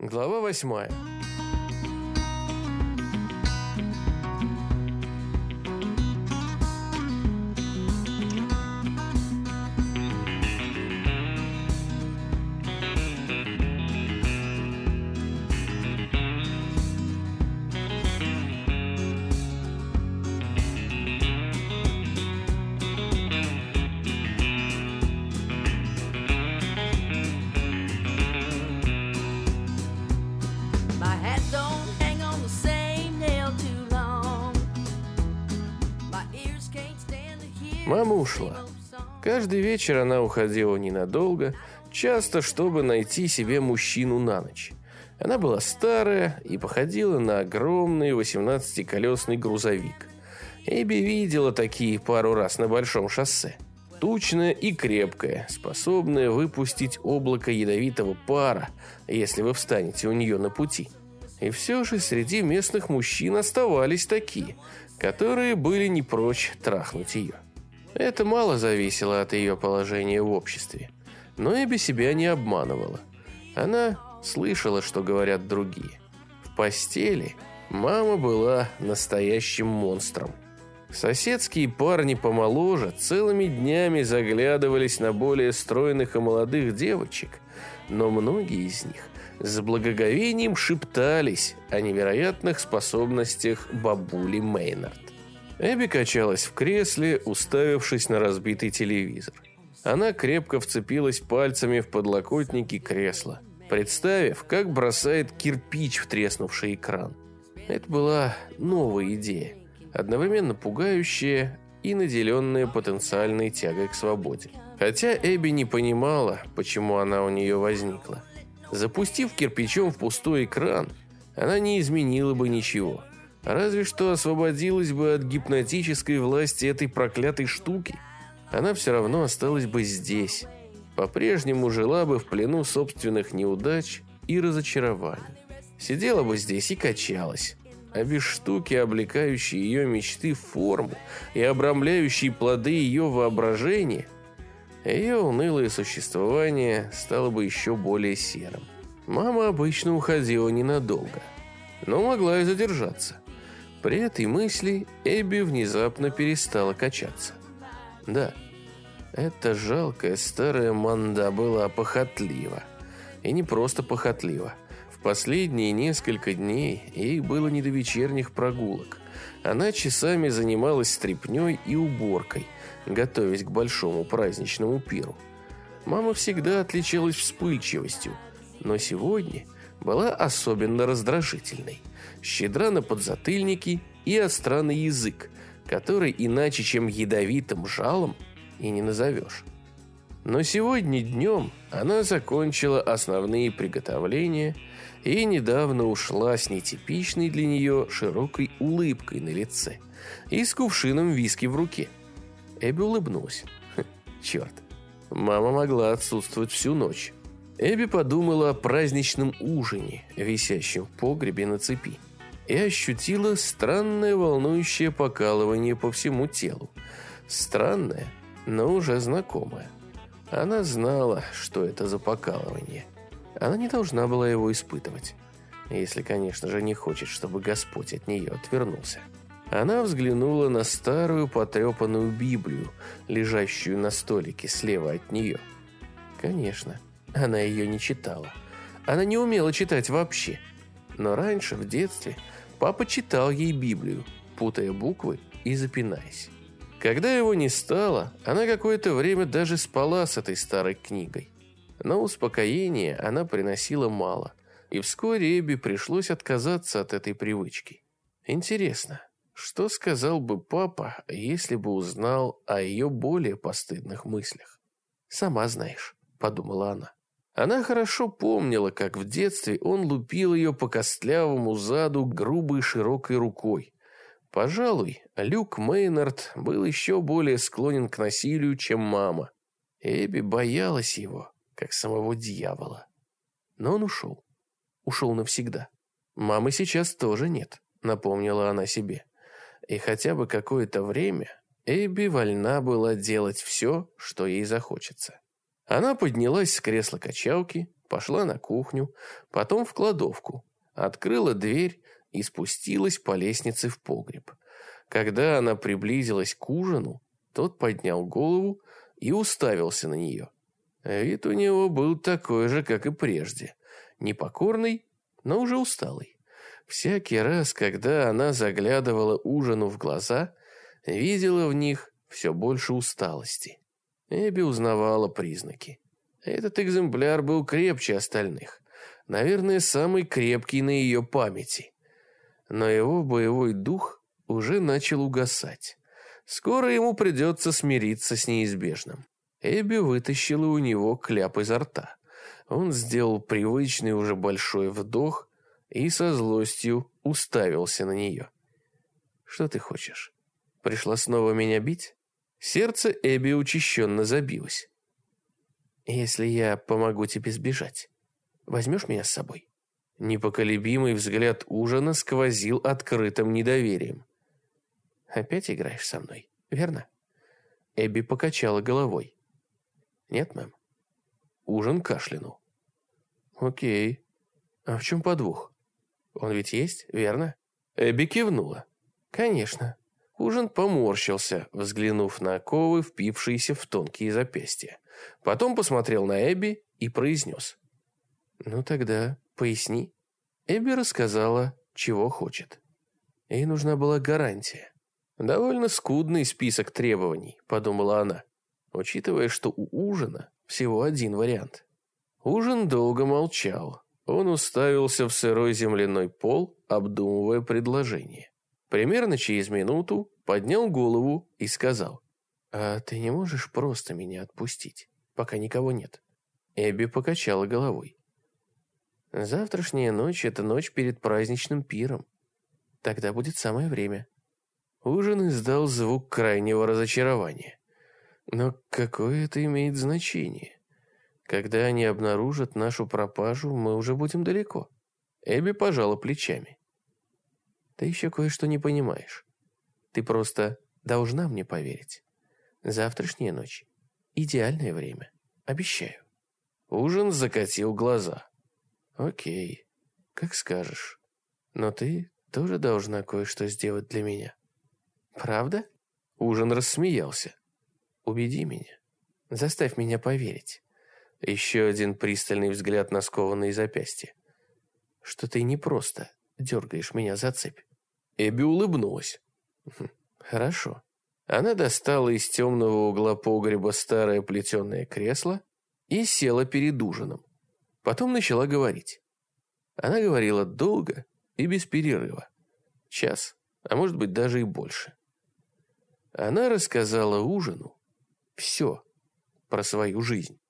Глава восьмая. Мама ушла. Каждый вечер она уходила ненадолго, часто чтобы найти себе мужчину на ночь. Она была старая и походила на огромный 18-колесный грузовик. Эбби видела такие пару раз на большом шоссе. Тучная и крепкая, способная выпустить облако ядовитого пара, если вы встанете у нее на пути. И все же среди местных мужчин оставались такие, которые были не прочь трахнуть ее. Это мало зависело от ее положения в обществе. Но Эбби себя не обманывала. Она слышала, что говорят другие. В постели мама была настоящим монстром. Соседские парни помоложе целыми днями заглядывались на более стройных и молодых девочек, но многие из них с благоговением шептались о невероятных способностях бабули Мейнард. Эбби качалась в кресле, уставившись на разбитый телевизор. Она крепко вцепилась пальцами в подлокотники кресла, представив, как бросает кирпич в треснувший экран. Это была новая идея, одновременно пугающая и наделенная потенциальной тягой к свободе. Хотя Эбби не понимала, почему она у нее возникла. Запустив кирпичом в пустой экран, она не изменила бы ничего. Разве что освободилась бы от гипнотической власти этой проклятой штуки. Она все равно осталась бы здесь. По-прежнему жила бы в плену собственных неудач и разочарований. Сидела бы здесь и качалась. А без штуки, облекающей ее мечты в форму и обрамляющей плоды ее воображения, ее унылое существование стало бы еще более серым. Мама обычно уходила ненадолго, но могла и задержаться. При этой мысли Эбби внезапно перестала качаться. Да, эта жалкая старая манда была похотлива. И не просто похотлива. В последние несколько дней ей было не до вечерних прогулок. Она часами занималась стряпнёй и уборкой, готовясь к большому праздничному пиру. Мама всегда отличалась вспыльчивостью, но сегодня была особенно раздражительной. Щедра на подзатыльники и остра язык, который иначе, чем ядовитым жалом, и не назовешь. Но сегодня днем она закончила основные приготовления и недавно ушла с нетипичной для нее широкой улыбкой на лице и с кувшином виски в руке. Эбби улыбнулась. Хм, Черт, мама могла отсутствовать всю ночь. Эбби подумала о праздничном ужине, висящем в погребе на цепи, и ощутила странное волнующее покалывание по всему телу. Странное, но уже знакомое. Она знала, что это за покалывание. Она не должна была его испытывать. Если, конечно же, не хочет, чтобы Господь от нее отвернулся. Она взглянула на старую потрепанную Библию, лежащую на столике слева от нее. Конечно, она ее не читала. Она не умела читать вообще. Но раньше, в детстве, папа читал ей Библию, путая буквы и запинаясь. Когда его не стало, она какое-то время даже спала с этой старой книгой. Но успокоения она приносила мало, и вскоре Эбби пришлось отказаться от этой привычки. Интересно, что сказал бы папа, если бы узнал о ее более постыдных мыслях? «Сама знаешь», — подумала она. Она хорошо помнила, как в детстве он лупил ее по костлявому заду грубой широкой рукой. Пожалуй, Люк Мейнард был еще более склонен к насилию, чем мама. Эбби боялась его, как самого дьявола. Но он ушел. Ушел навсегда. Мамы сейчас тоже нет, напомнила она себе. И хотя бы какое-то время Эбби вольна была делать все, что ей захочется. Она поднялась с кресла качалки, пошла на кухню, потом в кладовку, открыла дверь и спустилась по лестнице в погреб. Когда она приблизилась к ужину, тот поднял голову и уставился на нее. Вид у него был такой же, как и прежде. Непокорный, но уже усталый. Всякий раз, когда она заглядывала ужину в глаза, видела в них все больше усталости. Эбби узнавала признаки. Этот экземпляр был крепче остальных. Наверное, самый крепкий на ее памяти. Но его боевой дух уже начал угасать. Скоро ему придется смириться с неизбежным. Эбби вытащила у него кляп изо рта. Он сделал привычный уже большой вдох и со злостью уставился на нее. «Что ты хочешь? Пришла снова меня бить?» Сердце Эбби учащенно забилось. «Если я помогу тебе сбежать, возьмешь меня с собой?» Непоколебимый взгляд ужина сквозил открытым недоверием. «Опять играешь со мной, верно?» Эбби покачала головой. «Нет, мэм». Ужин кашлянул. «Окей. А в чем подвох? Он ведь есть, верно?» Эбби кивнула. «Конечно». Ужин поморщился, взглянув на оковы, впившиеся в тонкие запястья. Потом посмотрел на Эбби и произнес. «Ну тогда поясни». Эбби рассказала, чего хочет. Ей нужна была гарантия. «Довольно скудный список требований», — подумала она, учитывая, что у ужина всего один вариант. Ужин долго молчал. Он уставился в сырой земляной пол, обдумывая предложение. Примерно через минуту поднял голову и сказал, «А ты не можешь просто меня отпустить, пока никого нет?» Эбби покачала головой. «Завтрашняя ночь — это ночь перед праздничным пиром. Тогда будет самое время». Ужин издал звук крайнего разочарования. «Но какое это имеет значение? Когда они обнаружат нашу пропажу, мы уже будем далеко». Эбби пожала плечами. Ты еще кое-что не понимаешь. Ты просто должна мне поверить. Завтрашняя ночь. Идеальное время. Обещаю. Ужин закатил глаза. Окей, как скажешь. Но ты тоже должна кое-что сделать для меня. Правда? Ужин рассмеялся. Убеди меня. Заставь меня поверить. Еще один пристальный взгляд на скованные запястья. Что ты не просто дергаешь меня за цепь. Эбби улыбнулась. «Хм, «Хорошо». Она достала из темного угла погреба старое плетеное кресло и села перед ужином. Потом начала говорить. Она говорила долго и без перерыва. Час, а может быть даже и больше. Она рассказала ужину все про свою жизнь.